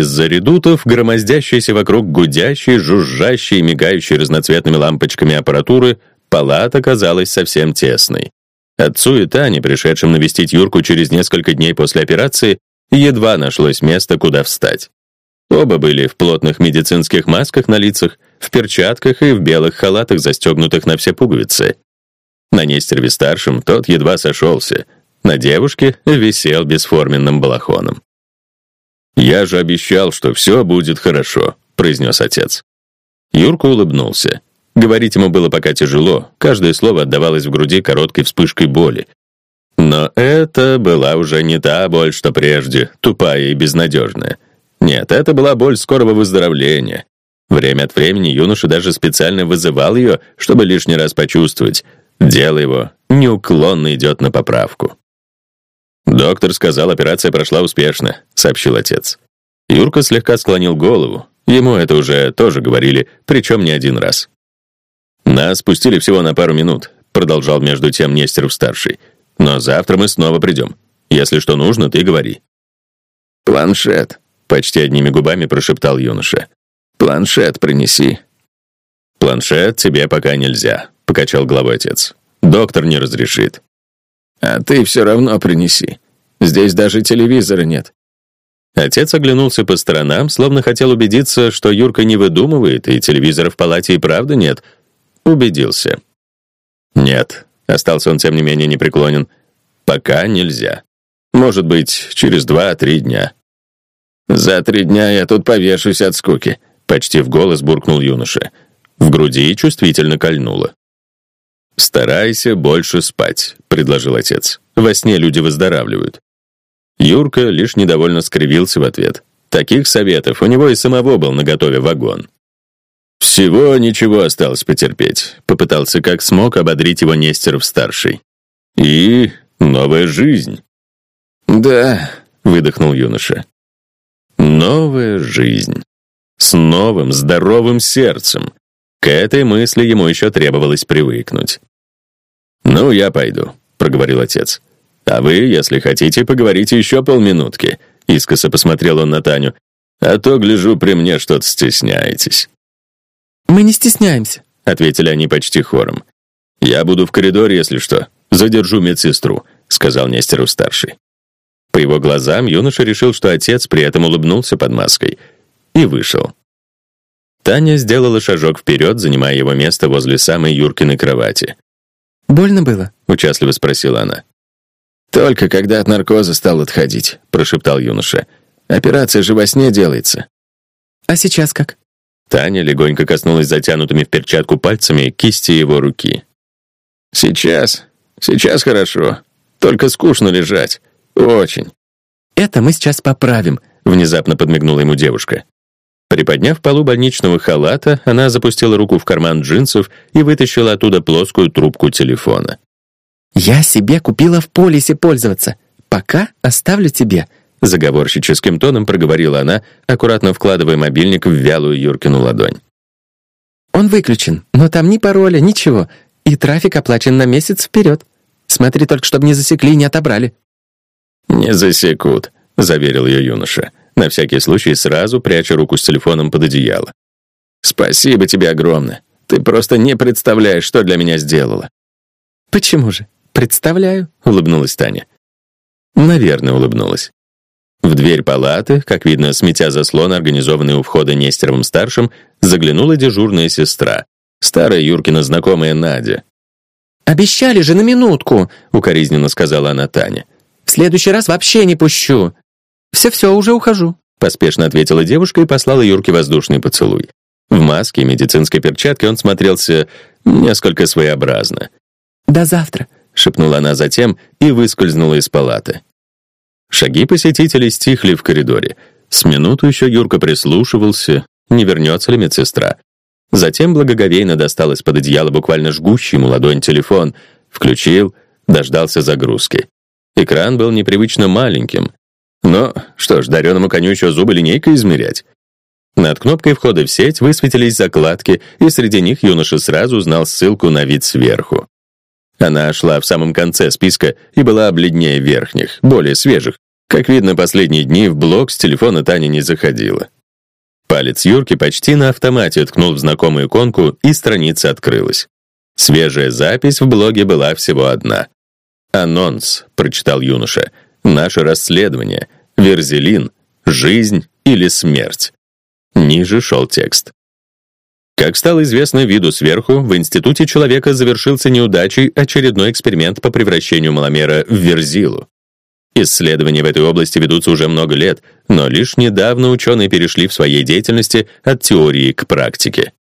Из-за редутов, громоздящейся вокруг гудящей, жужжащей, мигающей разноцветными лампочками аппаратуры, палата казалась совсем тесной. Отцу и Тане, пришедшим навестить Юрку через несколько дней после операции, едва нашлось место, куда встать. Оба были в плотных медицинских масках на лицах, в перчатках и в белых халатах, застегнутых на все пуговицы. На Нестерове-старшем тот едва сошелся, на девушке висел бесформенным балахоном. «Я же обещал, что все будет хорошо», — произнес отец. Юрка улыбнулся. Говорить ему было пока тяжело, каждое слово отдавалось в груди короткой вспышкой боли. Но это была уже не та боль, что прежде, тупая и безнадежная. Нет, это была боль скорого выздоровления. Время от времени юноша даже специально вызывал ее, чтобы лишний раз почувствовать. Дело его неуклонно идет на поправку. «Доктор сказал, операция прошла успешно», — сообщил отец. Юрка слегка склонил голову. Ему это уже тоже говорили, причем не один раз. «Нас пустили всего на пару минут», — продолжал между тем Нестеров-старший. «Но завтра мы снова придем. Если что нужно, ты говори». «Планшет», — почти одними губами прошептал юноша. «Планшет принеси». «Планшет тебе пока нельзя», — покачал головой отец. «Доктор не разрешит». «А ты все равно принеси. Здесь даже телевизора нет». Отец оглянулся по сторонам, словно хотел убедиться, что Юрка не выдумывает, и телевизора в палате и правда нет. Убедился. «Нет», — остался он тем не менее непреклонен, — «пока нельзя. Может быть, через два-три дня». «За три дня я тут повешусь от скуки», — почти в голос буркнул юноша. В груди чувствительно кольнуло. «Старайся больше спать», — предложил отец. «Во сне люди выздоравливают». Юрка лишь недовольно скривился в ответ. Таких советов у него и самого был наготове вагон. «Всего ничего осталось потерпеть», — попытался как смог ободрить его Нестеров-старший. «И новая жизнь». «Да», — выдохнул юноша. «Новая жизнь. С новым, здоровым сердцем». К этой мысли ему еще требовалось привыкнуть. «Ну, я пойду», — проговорил отец. «А вы, если хотите, поговорите еще полминутки», — искоса посмотрел он на Таню. «А то, гляжу, при мне что-то стесняетесь». «Мы не стесняемся», — ответили они почти хором. «Я буду в коридоре, если что. Задержу медсестру», — сказал Нестеров-старший. По его глазам юноша решил, что отец при этом улыбнулся под маской, и вышел. Таня сделала шажок вперед, занимая его место возле самой Юркиной кровати. «Больно было?» — участливо спросила она. «Только когда от наркоза стал отходить», — прошептал юноша. «Операция же во сне делается». «А сейчас как?» Таня легонько коснулась затянутыми в перчатку пальцами кисти его руки. «Сейчас. Сейчас хорошо. Только скучно лежать. Очень». «Это мы сейчас поправим», — внезапно подмигнула ему девушка. Приподняв полу больничного халата, она запустила руку в карман джинсов и вытащила оттуда плоскую трубку телефона. «Я себе купила в полисе пользоваться. Пока оставлю тебе», — заговорщическим тоном проговорила она, аккуратно вкладывая мобильник в вялую Юркину ладонь. «Он выключен, но там ни пароля, ничего, и трафик оплачен на месяц вперед. Смотри только, чтобы не засекли и не отобрали». «Не засекут», — заверил ее юноша на всякий случай сразу пряча руку с телефоном под одеяло. «Спасибо тебе огромное. Ты просто не представляешь, что для меня сделала». «Почему же? Представляю», — улыбнулась Таня. Наверное, улыбнулась. В дверь палаты, как видно, сметя заслон, организованный у входа Нестеровым-старшим, заглянула дежурная сестра, старая Юркина знакомая Надя. «Обещали же на минутку», — укоризненно сказала она Таня. «В следующий раз вообще не пущу. «Все-все, уже ухожу», — поспешно ответила девушка и послала Юрке воздушный поцелуй. В маске и медицинской перчатке он смотрелся несколько своеобразно. «До завтра», — шепнула она затем и выскользнула из палаты. Шаги посетителей стихли в коридоре. С минуту еще Юрка прислушивался, не вернется ли медсестра. Затем благоговейно достал из-под одеяла буквально жгущий ему ладонь телефон, включил, дождался загрузки. Экран был непривычно маленьким, но, что ж, дареному коню еще зубы линейкой измерять. Над кнопкой входа в сеть высветились закладки, и среди них юноша сразу узнал ссылку на вид сверху. Она шла в самом конце списка и была бледнее верхних, более свежих, Как видно, последние дни в блог с телефона Таня не заходила. Палец Юрки почти на автомате ткнул в знакомую иконку, и страница открылась. Свежая запись в блоге была всего одна. «Анонс», — прочитал юноша, — «наше расследование. Верзелин. Жизнь или смерть». Ниже шел текст. Как стало известно виду сверху, в Институте человека завершился неудачей очередной эксперимент по превращению маломера в верзилу. Исследования в этой области ведутся уже много лет, но лишь недавно ученые перешли в своей деятельности от теории к практике.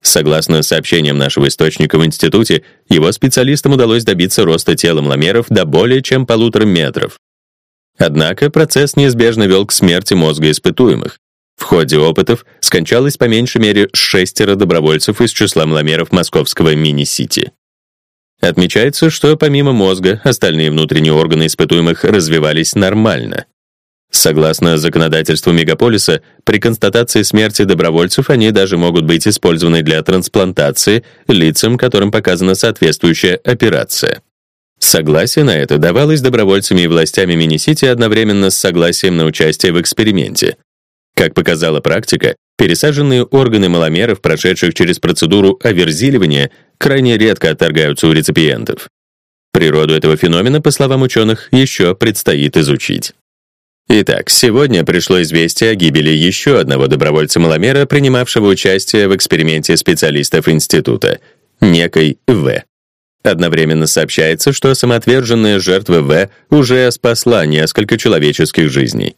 Согласно сообщениям нашего источника в институте, его специалистам удалось добиться роста тела мломеров до более чем полутора метров. Однако процесс неизбежно вел к смерти мозга испытуемых. В ходе опытов скончалось по меньшей мере шестеро добровольцев из числа мломеров московского мини-сити. Отмечается, что помимо мозга, остальные внутренние органы испытуемых развивались нормально. Согласно законодательству мегаполиса, при констатации смерти добровольцев они даже могут быть использованы для трансплантации лицам, которым показана соответствующая операция. Согласие на это давалось добровольцами и властями Мини-Сити одновременно с согласием на участие в эксперименте. Как показала практика, пересаженные органы маломеров, прошедших через процедуру оверзиливания, крайне редко отторгаются у реципиентов. Природу этого феномена, по словам ученых, еще предстоит изучить. Итак, сегодня пришло известие о гибели еще одного добровольца-маломера, принимавшего участие в эксперименте специалистов института, некой В. Одновременно сообщается, что самоотверженная жертва В уже спасла несколько человеческих жизней.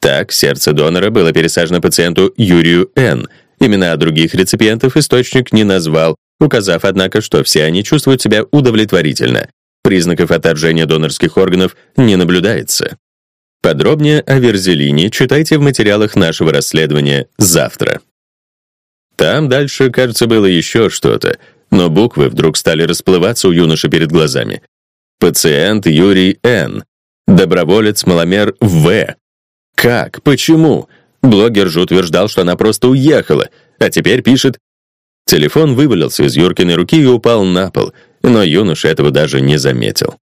Так, сердце донора было пересажено пациенту Юрию Н. Имена других реципиентов источник не назвал, указав, однако, что все они чувствуют себя удовлетворительно. Признаков отторжения донорских органов не наблюдается. Подробнее о Верзелине читайте в материалах нашего расследования завтра. Там дальше, кажется, было еще что-то, но буквы вдруг стали расплываться у юноши перед глазами. Пациент Юрий Н. Доброволец-маломер В. Как? Почему? Блогер же утверждал, что она просто уехала, а теперь пишет... Телефон вывалился из Юркиной руки и упал на пол, но юноша этого даже не заметил.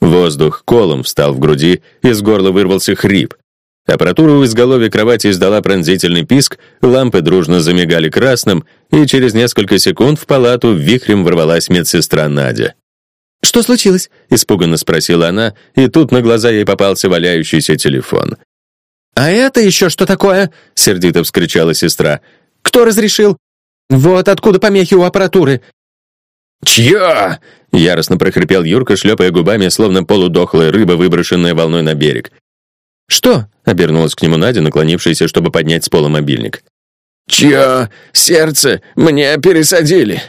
Воздух колом встал в груди, из горла вырвался хрип. Аппаратура у изголовья кровати издала пронзительный писк, лампы дружно замигали красным, и через несколько секунд в палату вихрем ворвалась медсестра Надя. «Что случилось?» — испуганно спросила она, и тут на глаза ей попался валяющийся телефон. «А это еще что такое?» — сердито вскричала сестра. «Кто разрешил? Вот откуда помехи у аппаратуры». «Чья?» — яростно прохрипел Юрка, шлепая губами, словно полудохлая рыба, выброшенная волной на берег. «Что?» — обернулась к нему Надя, наклонившаяся, чтобы поднять с пола мобильник. «Чье сердце мне пересадили?»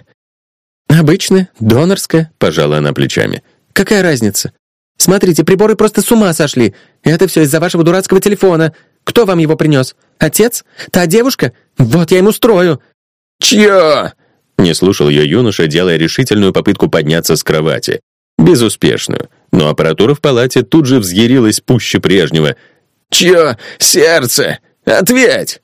«Обычное, донорское», — пожала она плечами. «Какая разница? Смотрите, приборы просто с ума сошли. Это все из-за вашего дурацкого телефона. Кто вам его принес? Отец? Та девушка? Вот я ему устрою». «Чье?» Не слушал ее юноша, делая решительную попытку подняться с кровати. Безуспешную. Но аппаратура в палате тут же взъярилась пуще прежнего. «Чье сердце? Ответь!»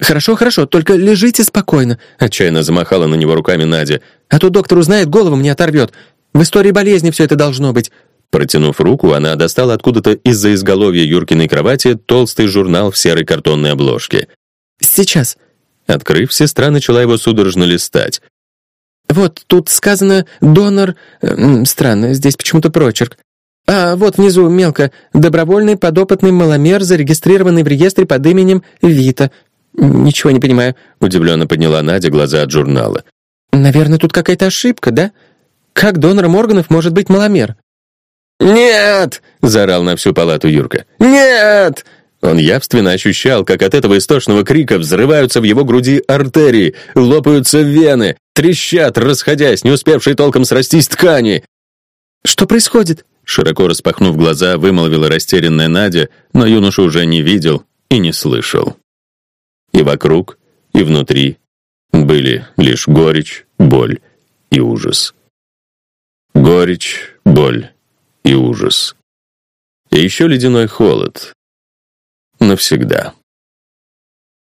«Хорошо, хорошо, только лежите спокойно», — отчаянно замахала на него руками Надя. «А то доктор узнает, голову мне оторвет. В истории болезни все это должно быть. Протянув руку, она достала откуда-то из-за изголовья Юркиной кровати толстый журнал в серой картонной обложке. «Сейчас». Открыв, сестра начала его судорожно листать. «Вот тут сказано «донор...» Странно, здесь почему-то прочерк. А вот внизу мелко «добровольный подопытный маломер, зарегистрированный в реестре под именем Вита». Ничего не понимаю. Удивленно подняла Надя глаза от журнала. Наверное, тут какая-то ошибка, да? Как донором органов может быть маломер? «Нет!» — заорал на всю палату Юрка. «Нет!» Он явственно ощущал, как от этого истошного крика взрываются в его груди артерии, лопаются вены, трещат, расходясь, не успевшие толком срастись ткани. «Что происходит?» Широко распахнув глаза, вымолвила растерянная Надя, но юноша уже не видел и не слышал. И вокруг, и внутри были лишь горечь, боль и ужас. Горечь, боль и ужас. И еще ледяной холод. Навсегда.